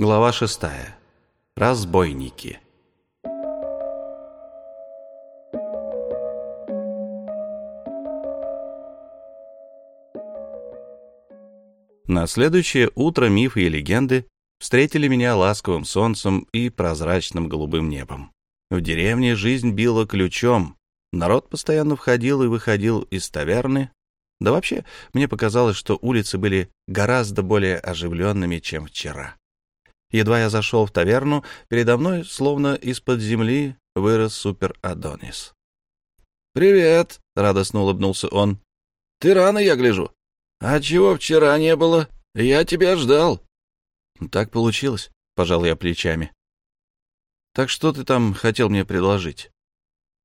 Глава шестая. Разбойники. На следующее утро мифы и легенды встретили меня ласковым солнцем и прозрачным голубым небом. В деревне жизнь била ключом. Народ постоянно входил и выходил из таверны. Да вообще, мне показалось, что улицы были гораздо более оживленными, чем вчера. Едва я зашел в таверну, передо мной, словно из-под земли, вырос супер-Адонис. «Привет!» — радостно улыбнулся он. «Ты рано, я гляжу. А чего вчера не было? Я тебя ждал». «Так получилось», — пожал я плечами. «Так что ты там хотел мне предложить?»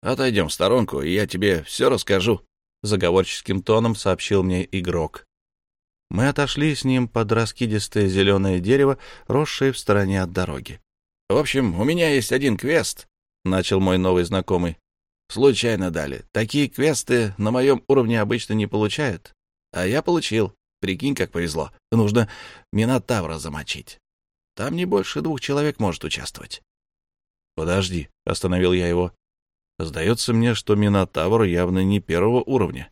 «Отойдем в сторонку, и я тебе все расскажу», — заговорческим тоном сообщил мне игрок. Мы отошли с ним под раскидистое зеленое дерево, росшее в стороне от дороги. — В общем, у меня есть один квест, — начал мой новый знакомый. — Случайно дали. Такие квесты на моем уровне обычно не получают. А я получил. Прикинь, как повезло. Нужно Минотавра замочить. Там не больше двух человек может участвовать. — Подожди, — остановил я его. — Сдается мне, что Минотавр явно не первого уровня.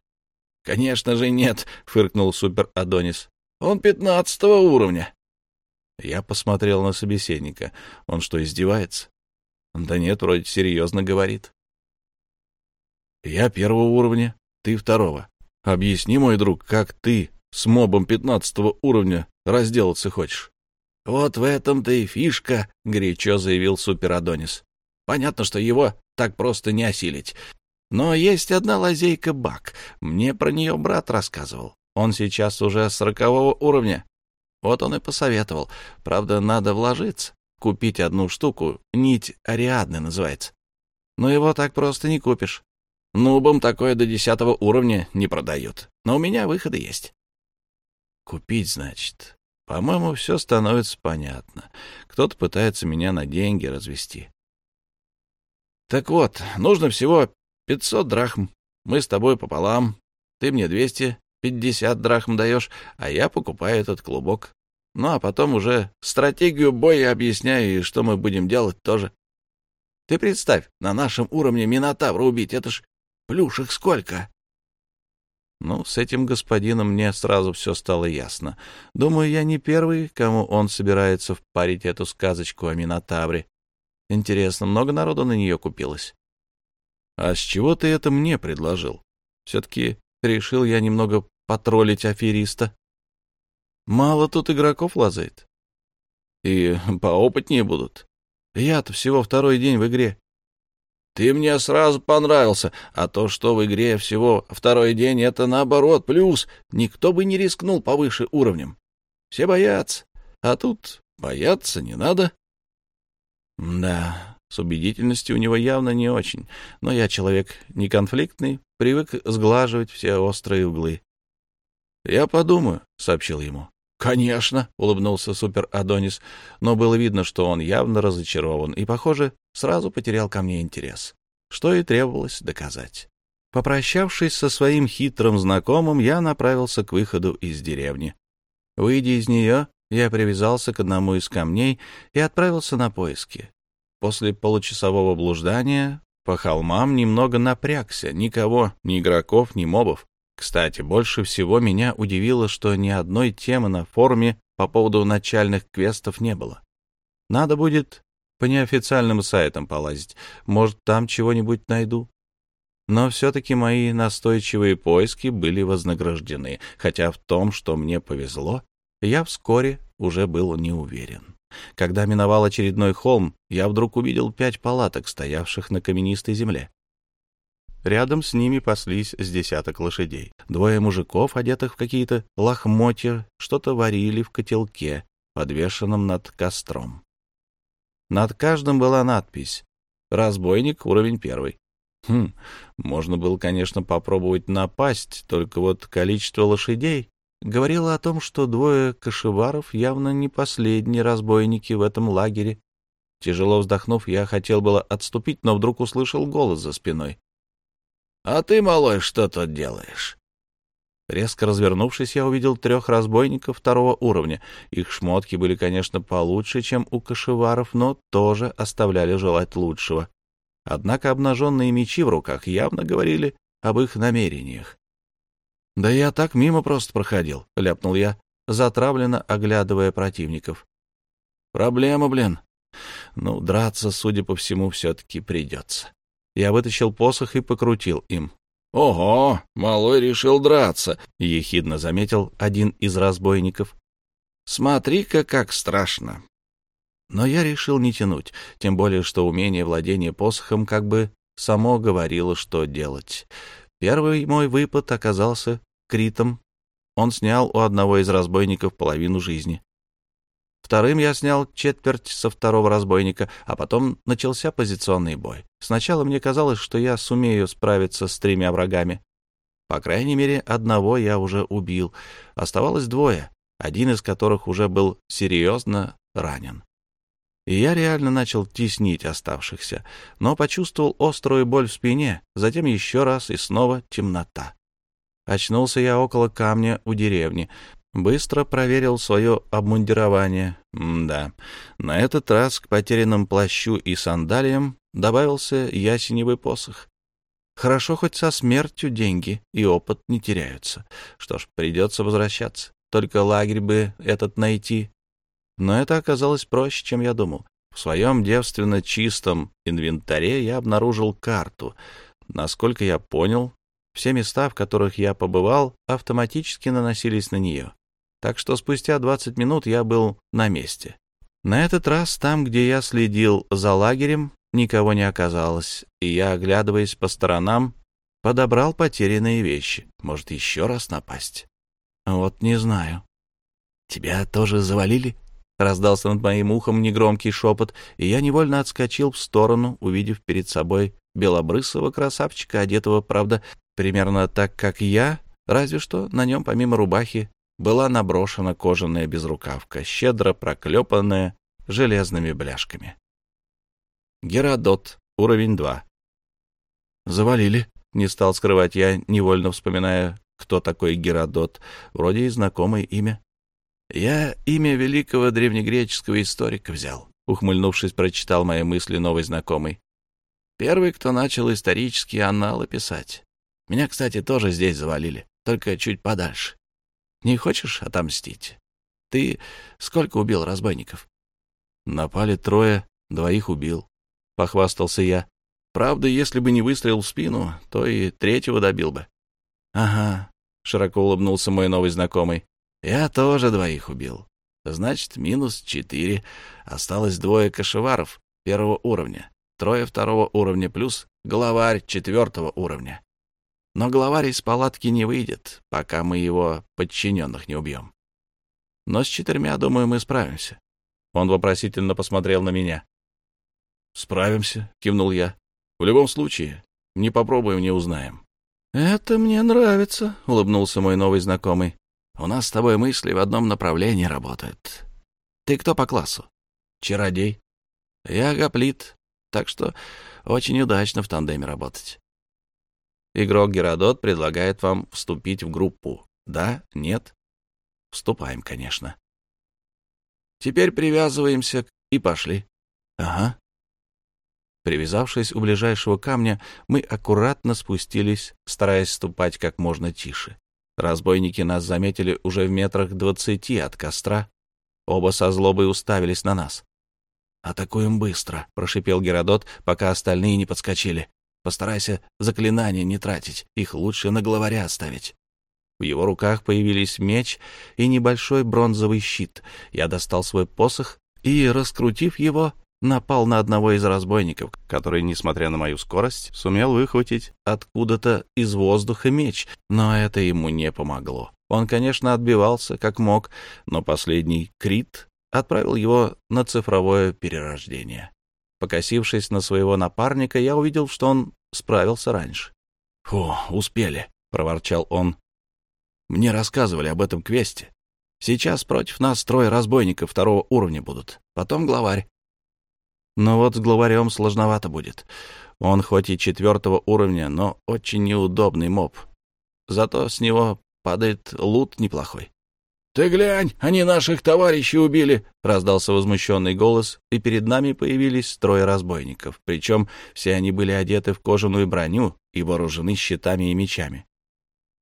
«Конечно же нет», — фыркнул Супер Адонис. «Он пятнадцатого уровня». Я посмотрел на собеседника. Он что, издевается? Да нет, вроде серьезно говорит. Я первого уровня, ты второго. Объясни, мой друг, как ты с мобом пятнадцатого уровня разделаться хочешь? Вот в этом-то и фишка, — горячо заявил Супер Адонис. Понятно, что его так просто не осилить. Но есть одна лазейка Бак. Мне про нее брат рассказывал. Он сейчас уже сорокового уровня. Вот он и посоветовал. Правда, надо вложиться. Купить одну штуку. Нить Ариадны называется. Но его так просто не купишь. Нубам такое до десятого уровня не продают. Но у меня выходы есть. Купить, значит. По-моему, все становится понятно. Кто-то пытается меня на деньги развести. Так вот, нужно всего Пятьсот драхм. Мы с тобой пополам. Ты мне двести пятьдесят драхм даешь, а я покупаю этот клубок. Ну, а потом уже стратегию боя объясняю, и что мы будем делать тоже. Ты представь, на нашем уровне Минотавра убить, это ж плюшек сколько!» Ну, с этим господином мне сразу все стало ясно. Думаю, я не первый, кому он собирается впарить эту сказочку о Минотавре. Интересно, много народу на нее купилось? А с чего ты это мне предложил? Все-таки решил я немного потроллить афериста. Мало тут игроков лазает. И поопытнее будут. Я-то всего второй день в игре. Ты мне сразу понравился, а то, что в игре всего второй день, это наоборот, плюс. Никто бы не рискнул повыше уровнем. Все боятся, а тут бояться не надо. Да, с убедительностью у него явно не очень, но я человек неконфликтный, привык сглаживать все острые углы. «Я подумаю», — сообщил ему. «Конечно», — улыбнулся Супер Адонис, но было видно, что он явно разочарован и, похоже, сразу потерял ко мне интерес, что и требовалось доказать. Попрощавшись со своим хитрым знакомым, я направился к выходу из деревни. Выйдя из нее, я привязался к одному из камней и отправился на поиски. После получасового блуждания по холмам немного напрягся. Никого, ни игроков, ни мобов. Кстати, больше всего меня удивило, что ни одной темы на форуме по поводу начальных квестов не было. Надо будет по неофициальным сайтам полазить. Может, там чего-нибудь найду. Но все-таки мои настойчивые поиски были вознаграждены, хотя в том, что мне повезло, я вскоре уже был не уверен. Когда миновал очередной холм, я вдруг увидел пять палаток, стоявших на каменистой земле. Рядом с ними паслись с десяток лошадей. Двое мужиков, одетых в какие-то лохмотья, что-то варили в котелке, подвешенном над костром. Над каждым была надпись «Разбойник, уровень первый». Хм, можно было, конечно, попробовать напасть, только вот количество лошадей говорила о том, что двое кошеваров явно не последние разбойники в этом лагере. Тяжело вздохнув, я хотел было отступить, но вдруг услышал голос за спиной. — А ты, малой, что тут делаешь? Резко развернувшись, я увидел трех разбойников второго уровня. Их шмотки были, конечно, получше, чем у кошеваров, но тоже оставляли желать лучшего. Однако обнаженные мечи в руках явно говорили об их намерениях. «Да я так мимо просто проходил», — ляпнул я, затравленно оглядывая противников. «Проблема, блин. Ну, драться, судя по всему, все-таки придется». Я вытащил посох и покрутил им. «Ого, малой решил драться», — ехидно заметил один из разбойников. «Смотри-ка, как страшно». Но я решил не тянуть, тем более, что умение владения посохом как бы само говорило, что делать. Первый мой выпад оказался критом. Он снял у одного из разбойников половину жизни. Вторым я снял четверть со второго разбойника, а потом начался позиционный бой. Сначала мне казалось, что я сумею справиться с тремя врагами. По крайней мере, одного я уже убил. Оставалось двое, один из которых уже был серьезно ранен. И я реально начал теснить оставшихся, но почувствовал острую боль в спине, затем еще раз и снова темнота. Очнулся я около камня у деревни. Быстро проверил свое обмундирование. М да, на этот раз к потерянным плащу и сандалиям добавился ясеневый посох. Хорошо, хоть со смертью деньги и опыт не теряются. Что ж, придется возвращаться. Только лагерь бы этот найти. Но это оказалось проще, чем я думал. В своем девственно чистом инвентаре я обнаружил карту. Насколько я понял, все места, в которых я побывал, автоматически наносились на нее так что спустя 20 минут я был на месте. На этот раз там, где я следил за лагерем, никого не оказалось, и я, оглядываясь по сторонам, подобрал потерянные вещи. Может, еще раз напасть? Вот не знаю. «Тебя тоже завалили?» — раздался над моим ухом негромкий шепот, и я невольно отскочил в сторону, увидев перед собой белобрысого красавчика, одетого, правда, примерно так, как я, разве что на нем помимо рубахи была наброшена кожаная безрукавка, щедро проклепанная железными бляшками. Геродот, уровень 2. «Завалили», — не стал скрывать я, невольно вспоминая, кто такой Геродот, вроде и знакомое имя. «Я имя великого древнегреческого историка взял», — ухмыльнувшись, прочитал мои мысли новый знакомый. «Первый, кто начал исторические анналы писать. Меня, кстати, тоже здесь завалили, только чуть подальше. Не хочешь отомстить? Ты сколько убил разбойников? Напали трое, двоих убил. Похвастался я. Правда, если бы не выстрел в спину, то и третьего добил бы. Ага, широко улыбнулся мой новый знакомый. Я тоже двоих убил. Значит, минус четыре. Осталось двое кошеваров первого уровня, трое второго уровня плюс главарь четвертого уровня. Но главарь из палатки не выйдет, пока мы его подчиненных не убьем. Но с четырьмя, думаю, мы справимся. Он вопросительно посмотрел на меня. «Справимся», — кивнул я. «В любом случае, не попробуем, не узнаем». «Это мне нравится», — улыбнулся мой новый знакомый. «У нас с тобой мысли в одном направлении работают. Ты кто по классу?» «Чародей». «Я гоплит, так что очень удачно в тандеме работать». Игрок Геродот предлагает вам вступить в группу. Да? Нет? Вступаем, конечно. Теперь привязываемся и пошли. Ага. Привязавшись у ближайшего камня, мы аккуратно спустились, стараясь ступать как можно тише. Разбойники нас заметили уже в метрах двадцати от костра. Оба со злобой уставились на нас. «Атакуем быстро», — прошипел Геродот, пока остальные не подскочили. Постарайся заклинания не тратить, их лучше на главаря оставить. В его руках появились меч и небольшой бронзовый щит. Я достал свой посох и, раскрутив его, напал на одного из разбойников, который, несмотря на мою скорость, сумел выхватить откуда-то из воздуха меч, но это ему не помогло. Он, конечно, отбивался как мог, но последний крит отправил его на цифровое перерождение. Покосившись на своего напарника, я увидел, что он справился раньше. — Фу, успели, — проворчал он. — Мне рассказывали об этом квесте. Сейчас против нас трое разбойников второго уровня будут, потом главарь. Но вот с главарем сложновато будет. Он хоть и четвертого уровня, но очень неудобный моб. Зато с него падает лут неплохой. «Ты глянь, они наших товарищей убили!» — раздался возмущенный голос, и перед нами появились трое разбойников, причем все они были одеты в кожаную броню и вооружены щитами и мечами.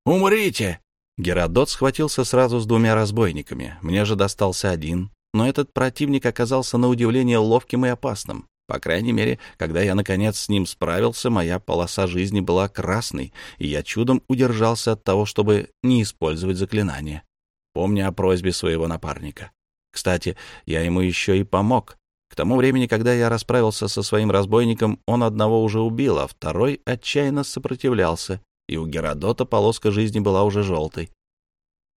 «Умрите!» Геродот схватился сразу с двумя разбойниками, мне же достался один, но этот противник оказался на удивление ловким и опасным. По крайней мере, когда я, наконец, с ним справился, моя полоса жизни была красной, и я чудом удержался от того, чтобы не использовать заклинание помня о просьбе своего напарника. Кстати, я ему еще и помог. К тому времени, когда я расправился со своим разбойником, он одного уже убил, а второй отчаянно сопротивлялся, и у Геродота полоска жизни была уже желтой.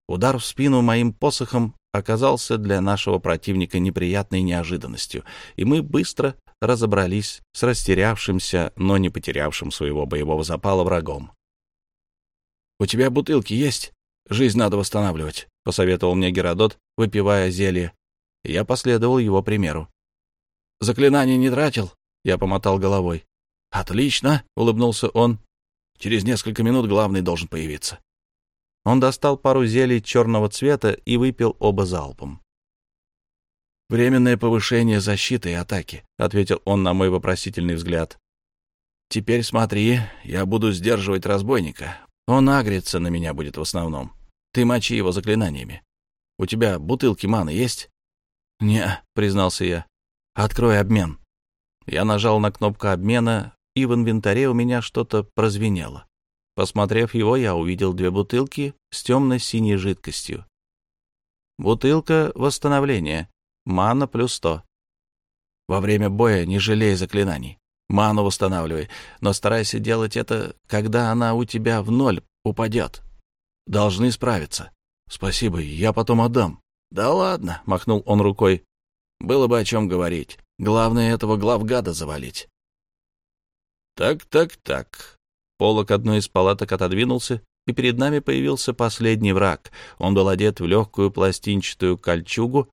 Удар в спину моим посохом оказался для нашего противника неприятной неожиданностью, и мы быстро разобрались с растерявшимся, но не потерявшим своего боевого запала врагом. «У тебя бутылки есть? Жизнь надо восстанавливать», — посоветовал мне Геродот, выпивая зелье. Я последовал его примеру. «Заклинание не тратил?» — я помотал головой. «Отлично!» — улыбнулся он. «Через несколько минут главный должен появиться». Он достал пару зелий черного цвета и выпил оба залпом. «Временное повышение защиты и атаки», — ответил он на мой вопросительный взгляд. «Теперь смотри, я буду сдерживать разбойника. Он агрится на меня будет в основном. Ты мочи его заклинаниями. У тебя бутылки маны есть? Не, признался я. Открой обмен. Я нажал на кнопку обмена, и в инвентаре у меня что-то прозвенело. Посмотрев его, я увидел две бутылки с темно-синей жидкостью. Бутылка восстановления. Мана плюс сто. Во время боя не жалей заклинаний. Ману восстанавливай, но старайся делать это, когда она у тебя в ноль упадет. Должны справиться. Спасибо, я потом отдам. Да ладно, махнул он рукой. Было бы о чем говорить. Главное этого главгада завалить. Так, так, так. Полок одной из палаток отодвинулся, и перед нами появился последний враг. Он был одет в легкую пластинчатую кольчугу,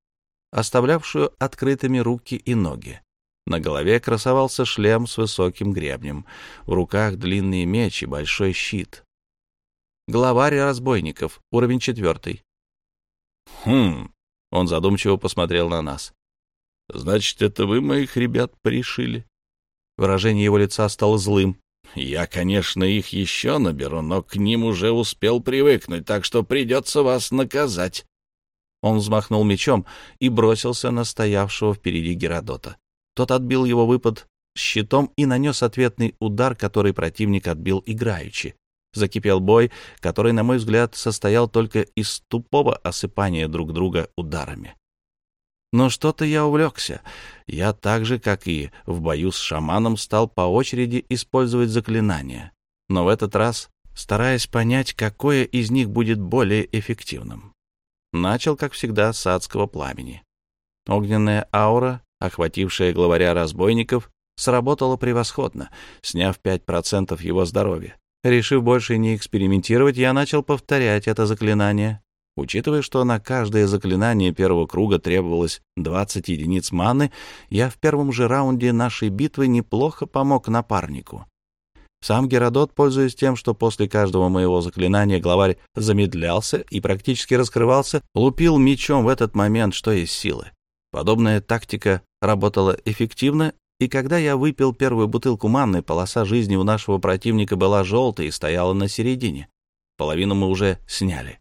оставлявшую открытыми руки и ноги. На голове красовался шлем с высоким гребнем, в руках длинный меч и большой щит. Главарь разбойников, уровень четвертый. «Хм...» — он задумчиво посмотрел на нас. «Значит, это вы моих ребят пришили?» Выражение его лица стало злым. «Я, конечно, их еще наберу, но к ним уже успел привыкнуть, так что придется вас наказать». Он взмахнул мечом и бросился на стоявшего впереди Геродота. Тот отбил его выпад щитом и нанес ответный удар, который противник отбил играючи. Закипел бой, который, на мой взгляд, состоял только из тупого осыпания друг друга ударами. Но что-то я увлекся. Я так же, как и в бою с шаманом, стал по очереди использовать заклинания. Но в этот раз стараясь понять, какое из них будет более эффективным. Начал, как всегда, с адского пламени. Огненная аура, охватившая главаря разбойников, сработала превосходно, сняв 5% его здоровья. Решив больше не экспериментировать, я начал повторять это заклинание. Учитывая, что на каждое заклинание первого круга требовалось 20 единиц маны, я в первом же раунде нашей битвы неплохо помог напарнику. Сам Геродот, пользуясь тем, что после каждого моего заклинания главарь замедлялся и практически раскрывался, лупил мечом в этот момент, что есть силы. Подобная тактика работала эффективно и когда я выпил первую бутылку манны, полоса жизни у нашего противника была желтой и стояла на середине. Половину мы уже сняли.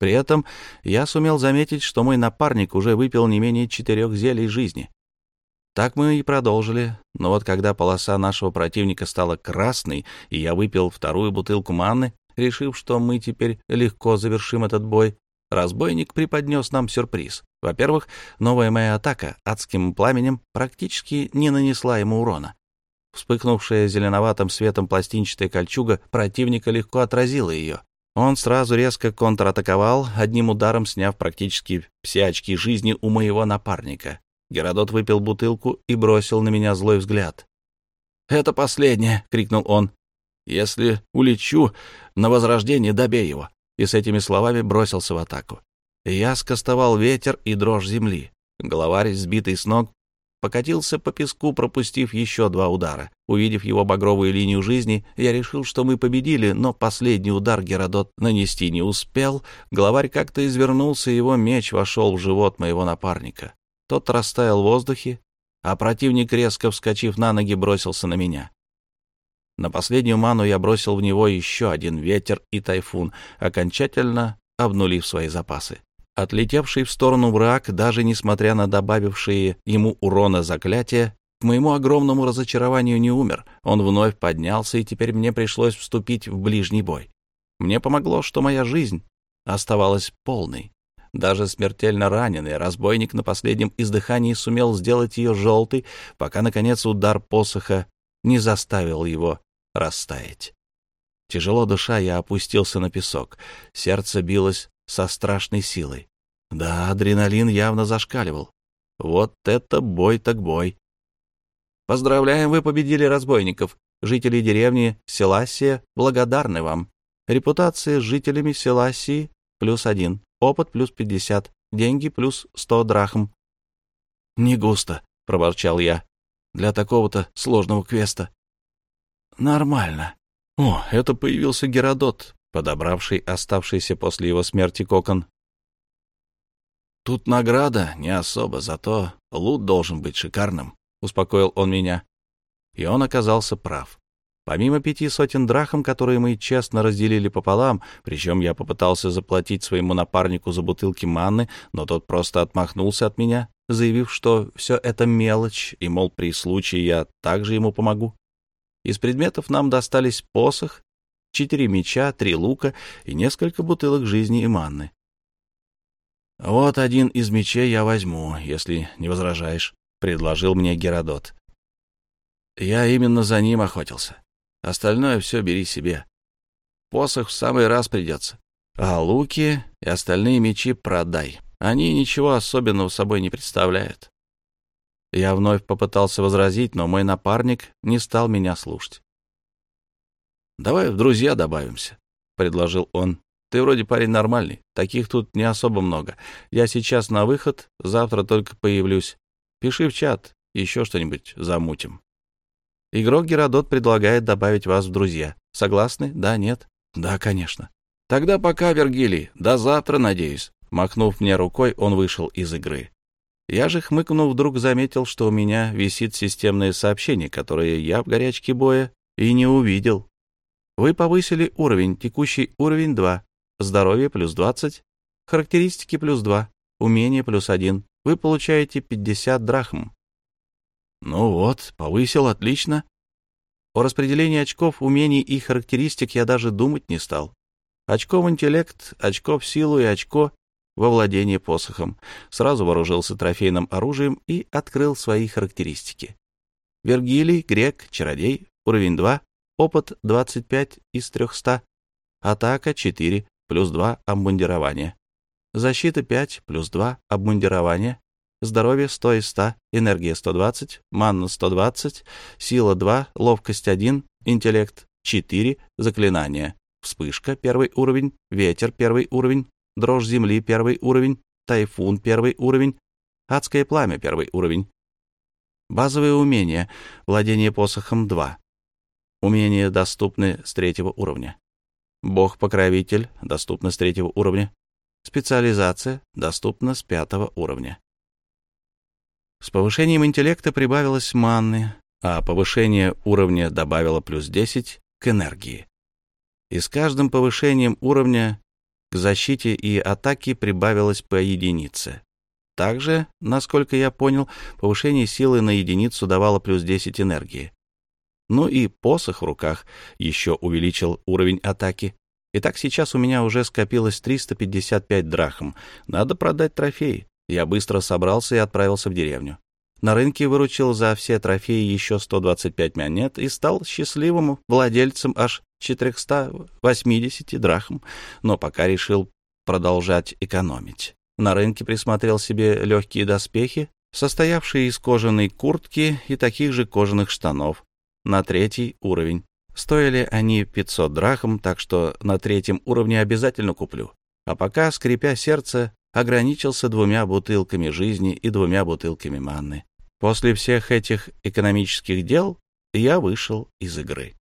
При этом я сумел заметить, что мой напарник уже выпил не менее четырех зелий жизни. Так мы и продолжили, но вот когда полоса нашего противника стала красной, и я выпил вторую бутылку манны, решив, что мы теперь легко завершим этот бой, разбойник преподнес нам сюрприз. Во-первых, новая моя атака адским пламенем практически не нанесла ему урона. Вспыхнувшая зеленоватым светом пластинчатая кольчуга противника легко отразила ее. Он сразу резко контратаковал, одним ударом сняв практически все очки жизни у моего напарника. Геродот выпил бутылку и бросил на меня злой взгляд. «Это последнее!» — крикнул он. «Если улечу, на возрождение добей его!» И с этими словами бросился в атаку. Я скостовал ветер и дрожь земли. Главарь, сбитый с ног, покатился по песку, пропустив еще два удара. Увидев его багровую линию жизни, я решил, что мы победили, но последний удар Геродот нанести не успел. Главарь как-то извернулся, и его меч вошел в живот моего напарника. Тот растаял в воздухе, а противник, резко вскочив на ноги, бросился на меня. На последнюю ману я бросил в него еще один ветер и тайфун, окончательно обнулив свои запасы. Отлетевший в сторону враг, даже несмотря на добавившие ему урона заклятия, к моему огромному разочарованию не умер. Он вновь поднялся, и теперь мне пришлось вступить в ближний бой. Мне помогло, что моя жизнь оставалась полной. Даже смертельно раненый разбойник на последнем издыхании сумел сделать ее желтой, пока, наконец, удар посоха не заставил его растаять. Тяжело дыша, я опустился на песок. Сердце билось со страшной силой. Да, адреналин явно зашкаливал. Вот это бой так бой. Поздравляем, вы победили разбойников. Жители деревни Селасия благодарны вам. Репутация с жителями Селасии плюс один, опыт плюс пятьдесят, деньги плюс сто драхм. — Не густо, — проворчал я, — для такого-то сложного квеста. — Нормально. О, это появился Геродот, подобравший оставшийся после его смерти кокон. «Тут награда не особо, зато лут должен быть шикарным», — успокоил он меня. И он оказался прав. Помимо пяти сотен драхм, которые мы честно разделили пополам, причем я попытался заплатить своему напарнику за бутылки манны, но тот просто отмахнулся от меня, заявив, что все это мелочь, и, мол, при случае я также ему помогу. Из предметов нам достались посох, четыре меча, три лука и несколько бутылок жизни и манны. «Вот один из мечей я возьму, если не возражаешь», — предложил мне Геродот. «Я именно за ним охотился. Остальное все бери себе. Посох в самый раз придется. А луки и остальные мечи продай. Они ничего особенного собой не представляют». Я вновь попытался возразить, но мой напарник не стал меня слушать. «Давай в друзья добавимся», — предложил он. Ты вроде парень нормальный, таких тут не особо много. Я сейчас на выход, завтра только появлюсь. Пиши в чат, еще что-нибудь замутим. Игрок Геродот предлагает добавить вас в друзья. Согласны? Да, нет? Да, конечно. Тогда пока, Вергилий. До завтра, надеюсь. Махнув мне рукой, он вышел из игры. Я же, хмыкнув, вдруг заметил, что у меня висит системное сообщение, которое я в горячке боя и не увидел. Вы повысили уровень, текущий уровень 2 здоровье плюс 20, характеристики плюс 2, умение плюс 1. Вы получаете 50 драхм. Ну вот, повысил, отлично. О распределении очков, умений и характеристик я даже думать не стал. Очко в интеллект, очко в силу и очко во владение посохом. Сразу вооружился трофейным оружием и открыл свои характеристики. Вергилий, грек, чародей, уровень 2, опыт 25 из 300, атака 4, плюс 2 обмундирование. Защита 5 плюс 2 обмундирование. Здоровье 100 из 100, энергия 120, манна 120, сила 2, ловкость 1, интеллект 4, заклинания. Вспышка первый уровень, ветер первый уровень, дрожь земли первый уровень, тайфун первый уровень, адское пламя первый уровень. Базовые умения. Владение посохом 2. Умения доступны с третьего уровня. Бог-покровитель доступно с третьего уровня. Специализация доступна с пятого уровня. С повышением интеллекта прибавилось манны, а повышение уровня добавило плюс 10 к энергии. И с каждым повышением уровня к защите и атаке прибавилось по единице. Также, насколько я понял, повышение силы на единицу давало плюс 10 энергии. Ну и посох в руках еще увеличил уровень атаки. Итак, сейчас у меня уже скопилось 355 драхм. Надо продать трофеи. Я быстро собрался и отправился в деревню. На рынке выручил за все трофеи еще 125 монет и стал счастливым владельцем аж 480 драхм, но пока решил продолжать экономить. На рынке присмотрел себе легкие доспехи, состоявшие из кожаной куртки и таких же кожаных штанов, на третий уровень. Стоили они 500 драхм, так что на третьем уровне обязательно куплю. А пока, скрипя сердце, ограничился двумя бутылками жизни и двумя бутылками манны. После всех этих экономических дел я вышел из игры.